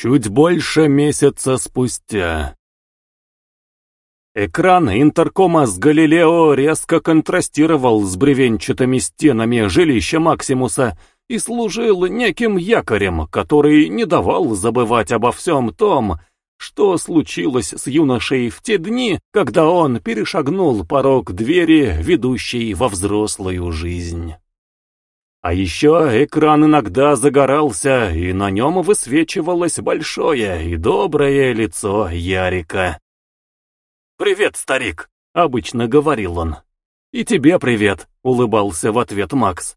Чуть больше месяца спустя. Экран интеркома с Галилео резко контрастировал с бревенчатыми стенами жилища Максимуса и служил неким якорем, который не давал забывать обо всем том, что случилось с юношей в те дни, когда он перешагнул порог двери, ведущей во взрослую жизнь. А еще экран иногда загорался, и на нем высвечивалось большое и доброе лицо Ярика. «Привет, старик!» — обычно говорил он. «И тебе привет!» — улыбался в ответ Макс.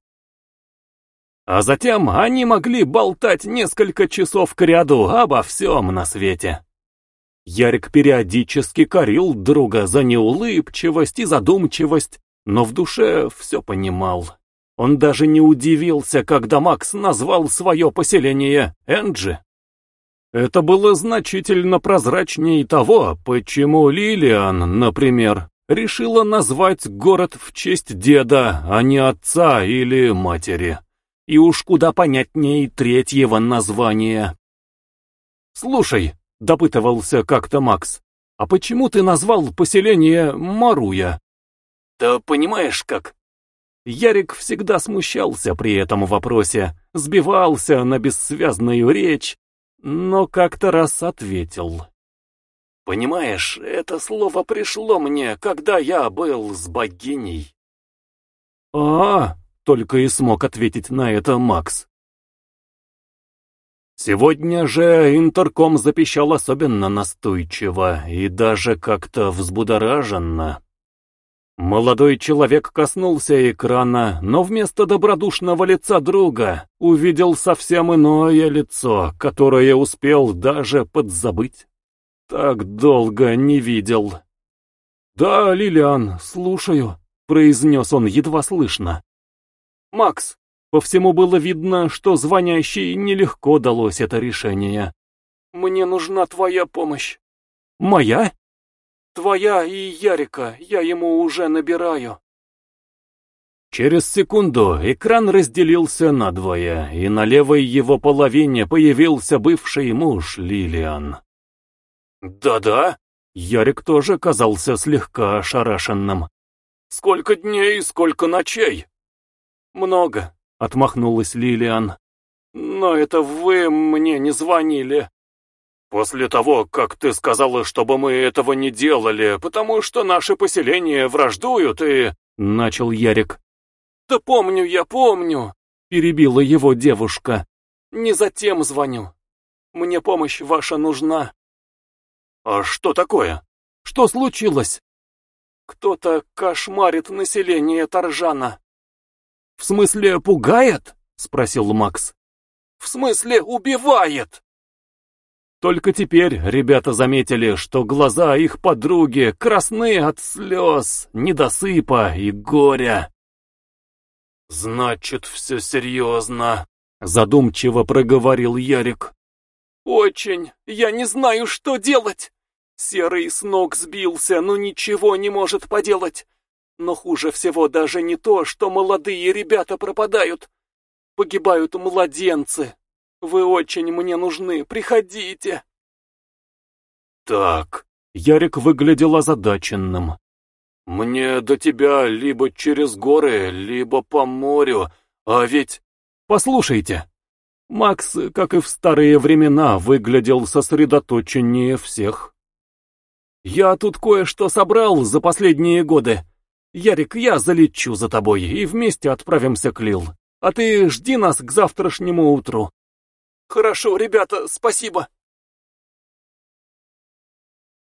А затем они могли болтать несколько часов кряду обо всем на свете. Ярик периодически корил друга за неулыбчивость и задумчивость, но в душе все понимал. Он даже не удивился, когда Макс назвал свое поселение Энджи. Это было значительно прозрачнее того, почему Лилиан, например, решила назвать город в честь деда, а не отца или матери. И уж куда понятнее третьего названия. «Слушай», — допытывался как-то Макс, — «а почему ты назвал поселение Маруя?» «Да понимаешь как, Ярик всегда смущался при этом вопросе, сбивался на бессвязную речь, но как-то раз ответил. «Понимаешь, это слово пришло мне, когда я был с богиней». «А, — только и смог ответить на это Макс. Сегодня же интерком запищал особенно настойчиво и даже как-то взбудораженно. Молодой человек коснулся экрана, но вместо добродушного лица друга увидел совсем иное лицо, которое успел даже подзабыть. Так долго не видел. «Да, Лилиан, слушаю», — произнес он едва слышно. «Макс, по всему было видно, что звонящей нелегко далось это решение. Мне нужна твоя помощь». «Моя?» Твоя и Ярика, я ему уже набираю. Через секунду экран разделился надвое, и на левой его половине появился бывший муж Лилиан. «Да-да», Ярик тоже казался слегка ошарашенным. «Сколько дней и сколько ночей?» «Много», — отмахнулась Лилиан. «Но это вы мне не звонили. «После того, как ты сказала, чтобы мы этого не делали, потому что наши поселения враждуют и...» — начал Ярик. «Да помню я, помню!» — перебила его девушка. «Не затем звоню. Мне помощь ваша нужна». «А что такое? Что случилось?» «Кто-то кошмарит население Торжана». «В смысле, пугает?» — спросил Макс. «В смысле, убивает!» Только теперь ребята заметили, что глаза их подруги красны от слез, недосыпа и горя. «Значит, все серьезно», — задумчиво проговорил Ярик. «Очень. Я не знаю, что делать. Серый с ног сбился, но ничего не может поделать. Но хуже всего даже не то, что молодые ребята пропадают. Погибают младенцы. Вы очень мне нужны, приходите. Так, Ярик выглядел озадаченным. Мне до тебя либо через горы, либо по морю, а ведь... Послушайте. Макс, как и в старые времена, выглядел сосредоточеннее всех. Я тут кое-что собрал за последние годы. Ярик, я залечу за тобой и вместе отправимся к Лил. А ты жди нас к завтрашнему утру. «Хорошо, ребята, спасибо!»